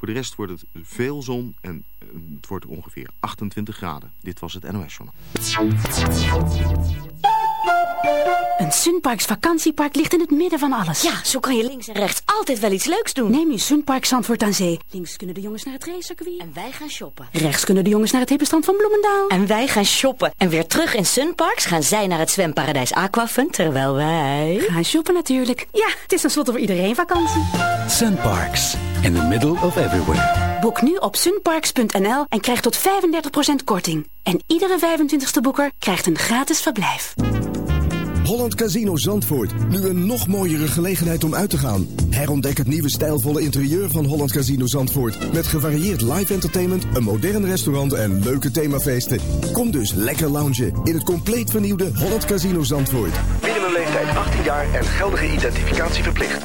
Voor de rest wordt het veel zon en eh, het wordt ongeveer 28 graden. Dit was het NOS Journal. Een Sunparks vakantiepark ligt in het midden van alles. Ja, zo kan je links en rechts altijd wel iets leuks doen. Neem je Sunpark Zandvoort aan Zee. Links kunnen de jongens naar het racecircuit. En wij gaan shoppen. Rechts kunnen de jongens naar het hippenstrand van Bloemendaal. En wij gaan shoppen. En weer terug in Sunparks gaan zij naar het zwemparadijs Aquafun, terwijl wij... Gaan shoppen natuurlijk. Ja, het is tenslotte voor iedereen vakantie. Sunparks, in the middle of everywhere. Boek nu op sunparks.nl en krijg tot 35% korting. En iedere 25ste boeker krijgt een gratis verblijf. Holland Casino Zandvoort. Nu een nog mooiere gelegenheid om uit te gaan. Herontdek het nieuwe stijlvolle interieur van Holland Casino Zandvoort. Met gevarieerd live entertainment, een modern restaurant en leuke themafeesten. Kom dus lekker loungen in het compleet vernieuwde Holland Casino Zandvoort. Minimumleeftijd 18 jaar en geldige identificatie verplicht.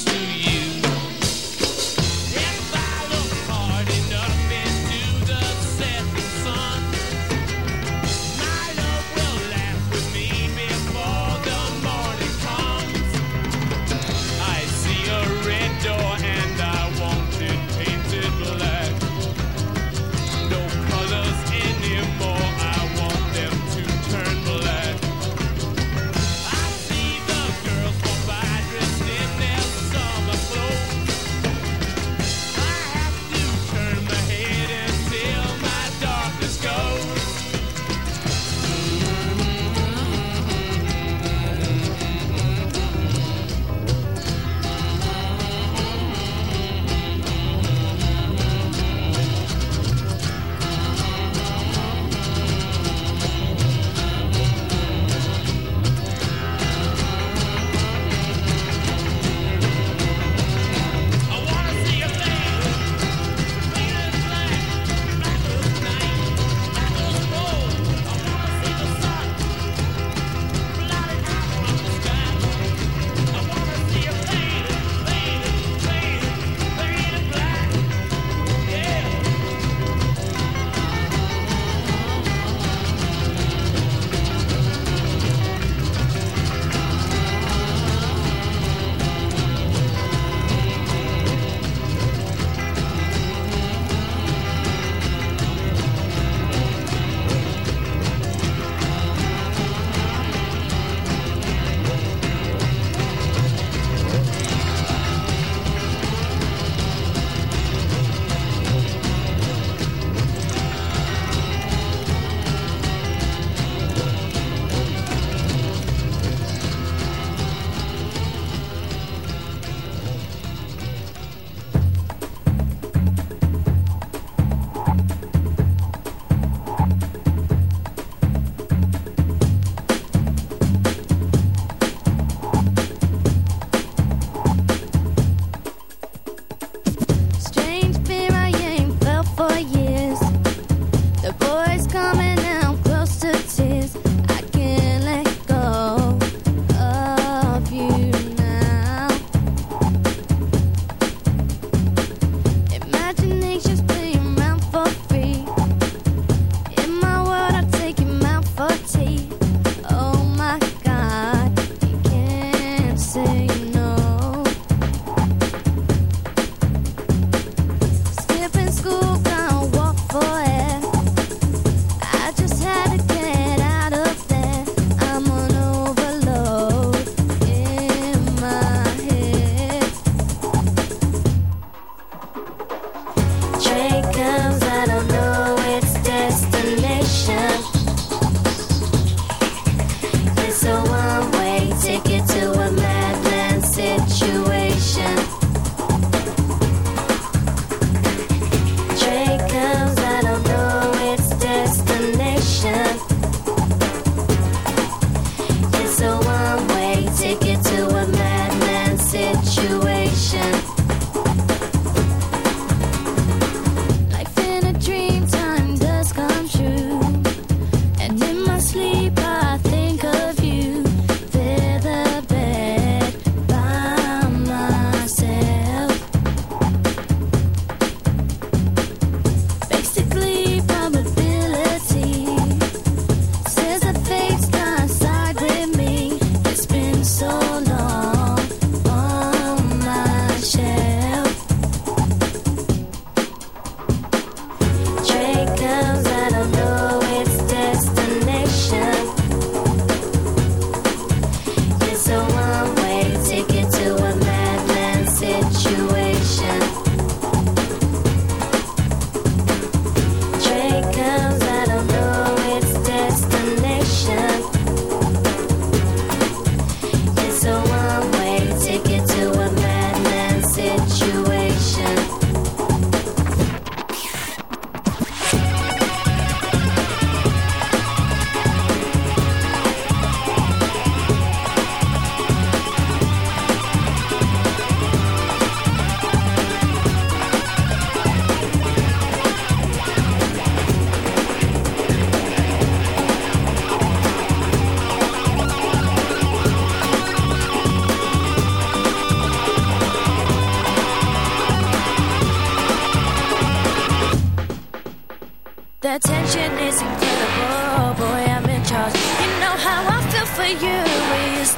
vision is incredible. Boy, I'm in charge. You know how I feel for you. We used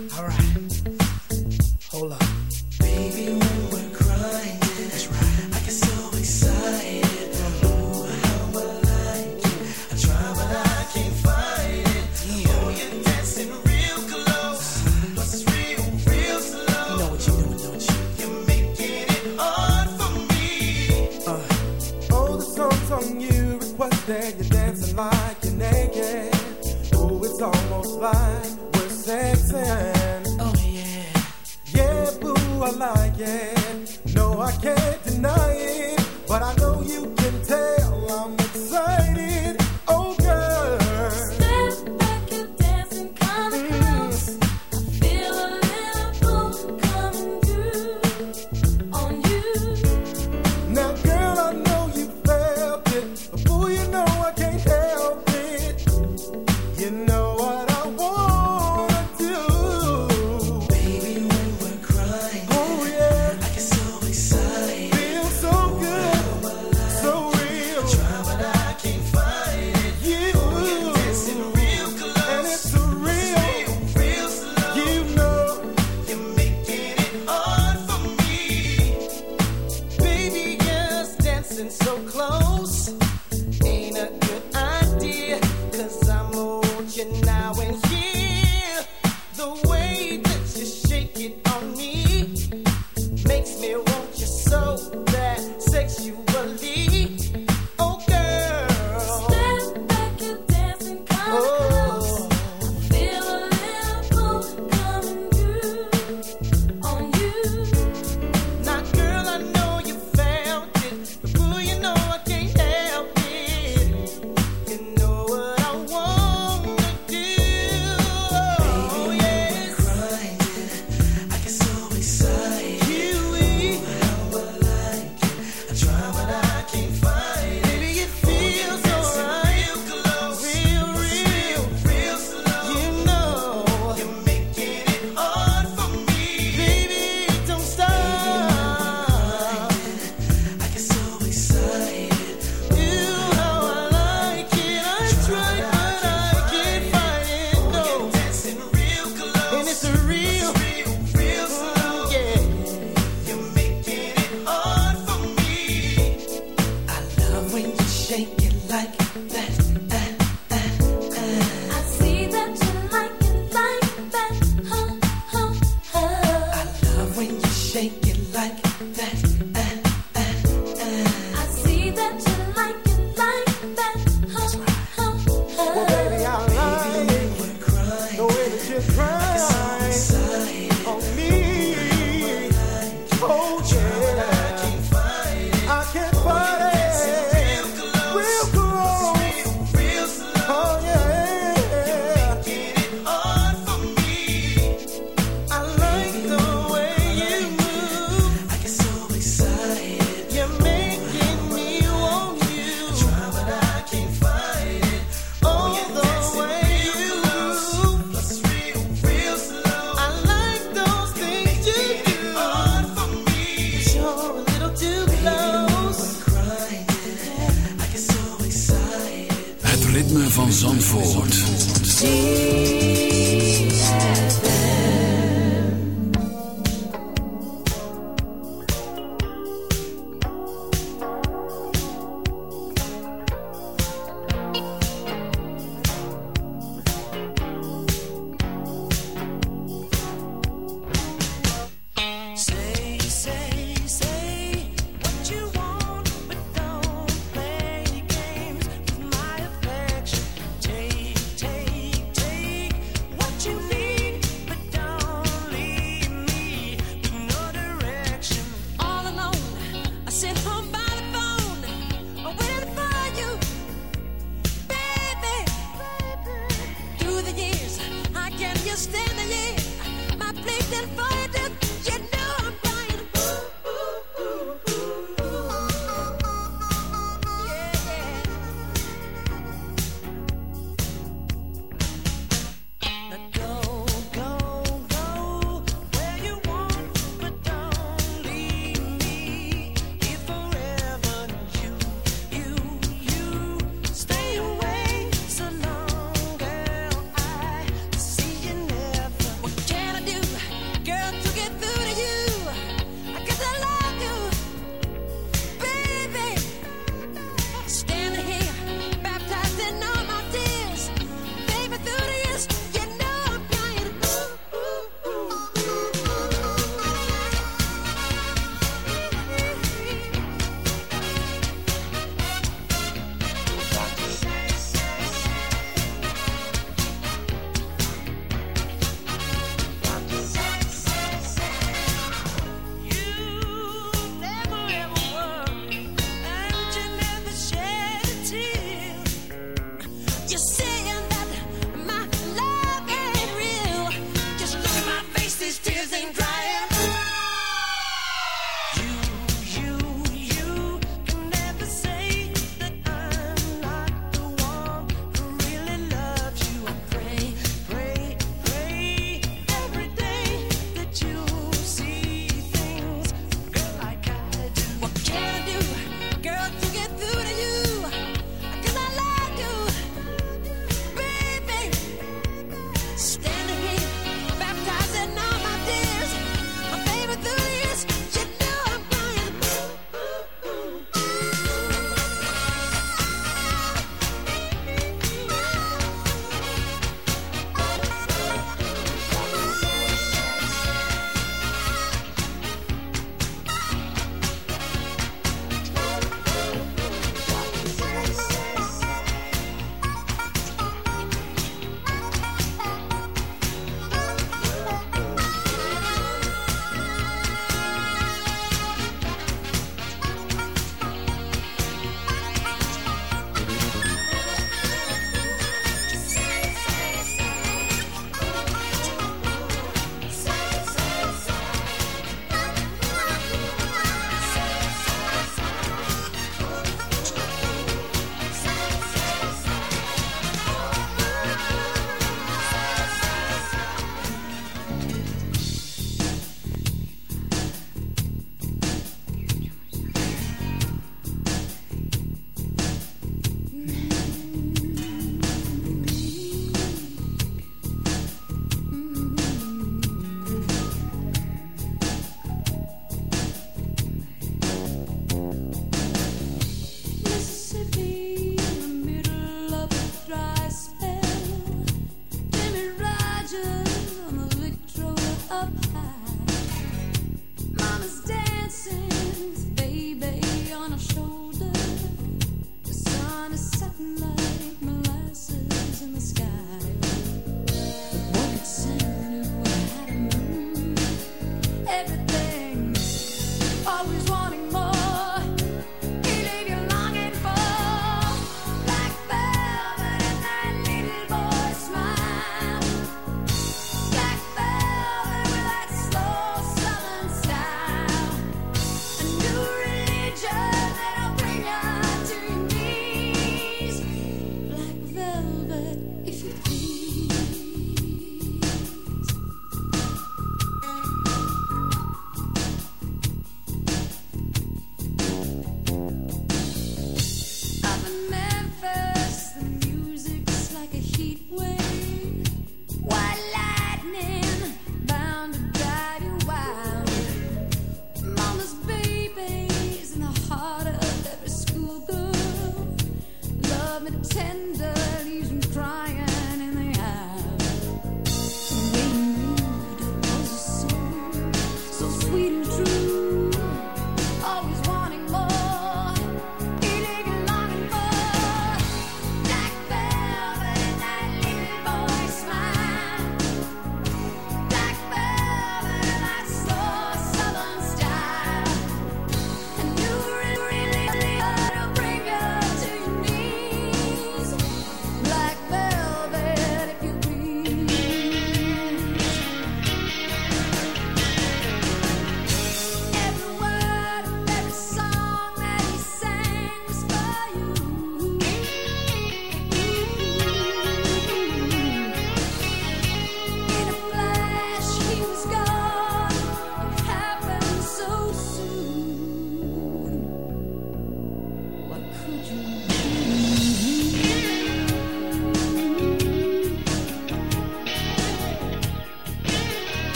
All right.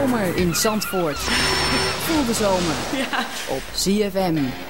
zomer in Zandvoort. Voel de zomer ja. op ZFM.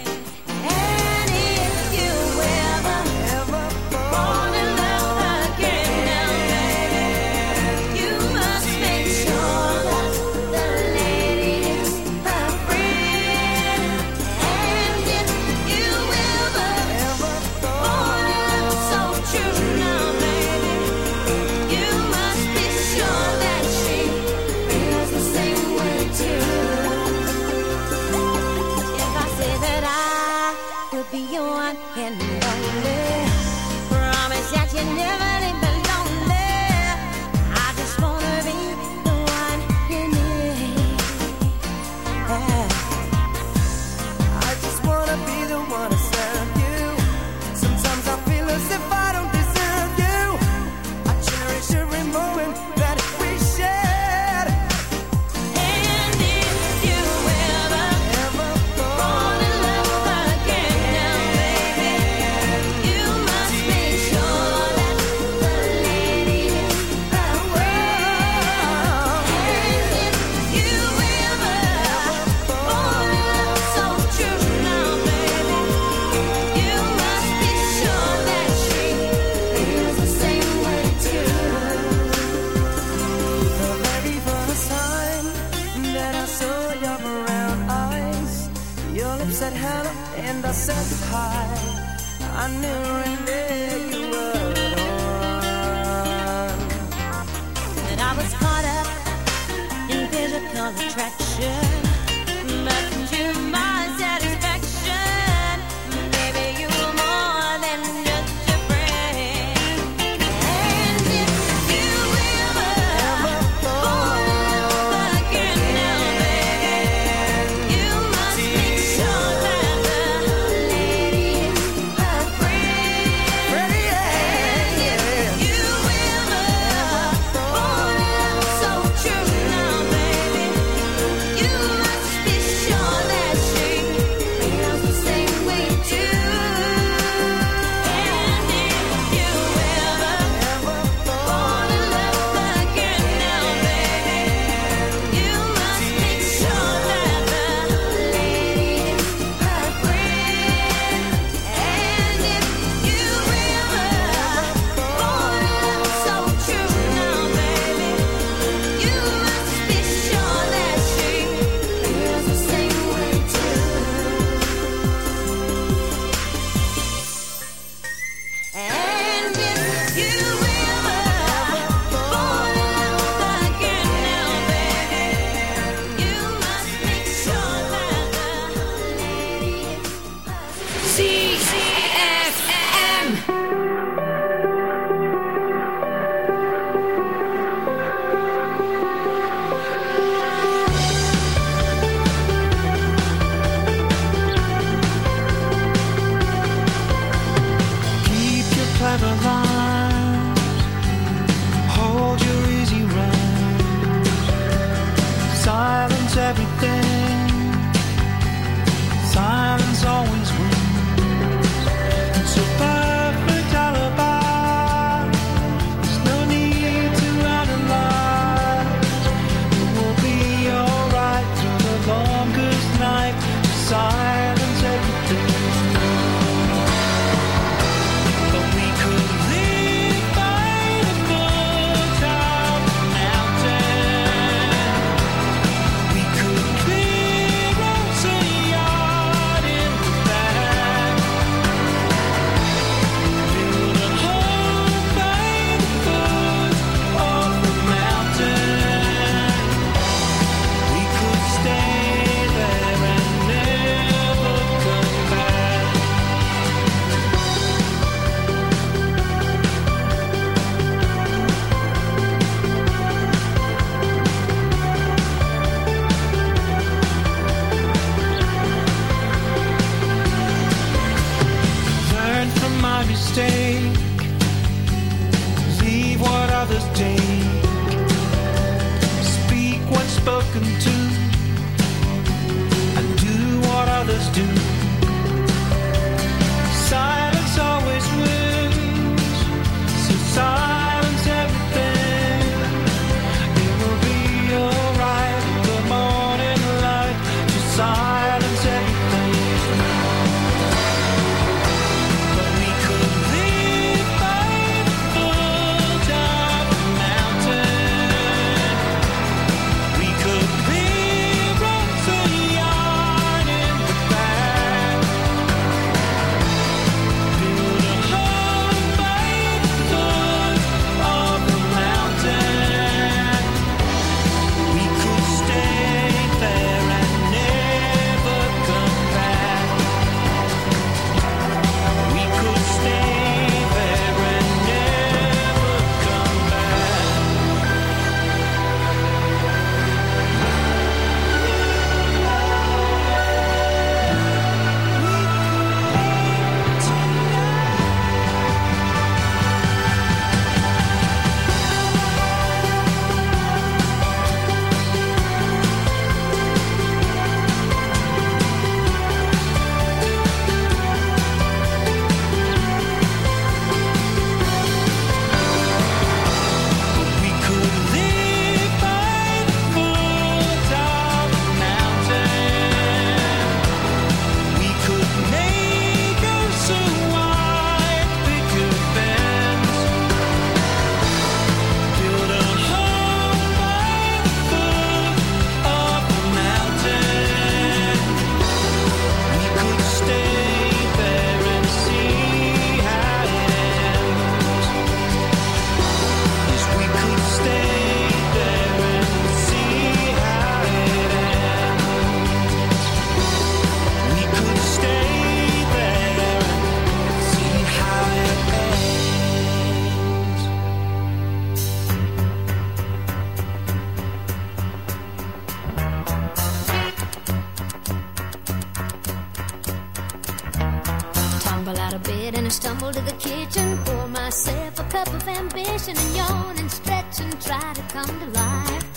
out of bed and I stumble to the kitchen, pour myself a cup of ambition and yawn and stretch and try to come to life.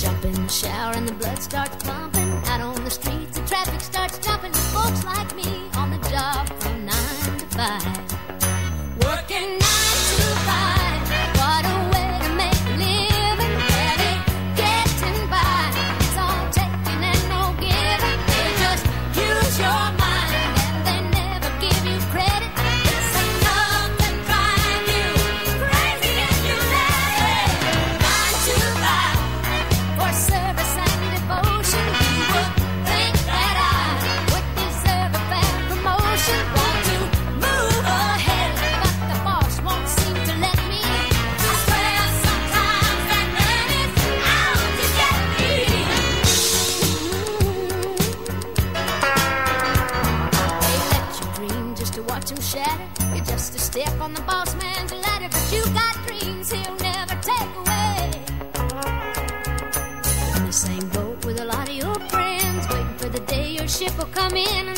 Jump in the shower and the blood starts pumping out on the street for coming.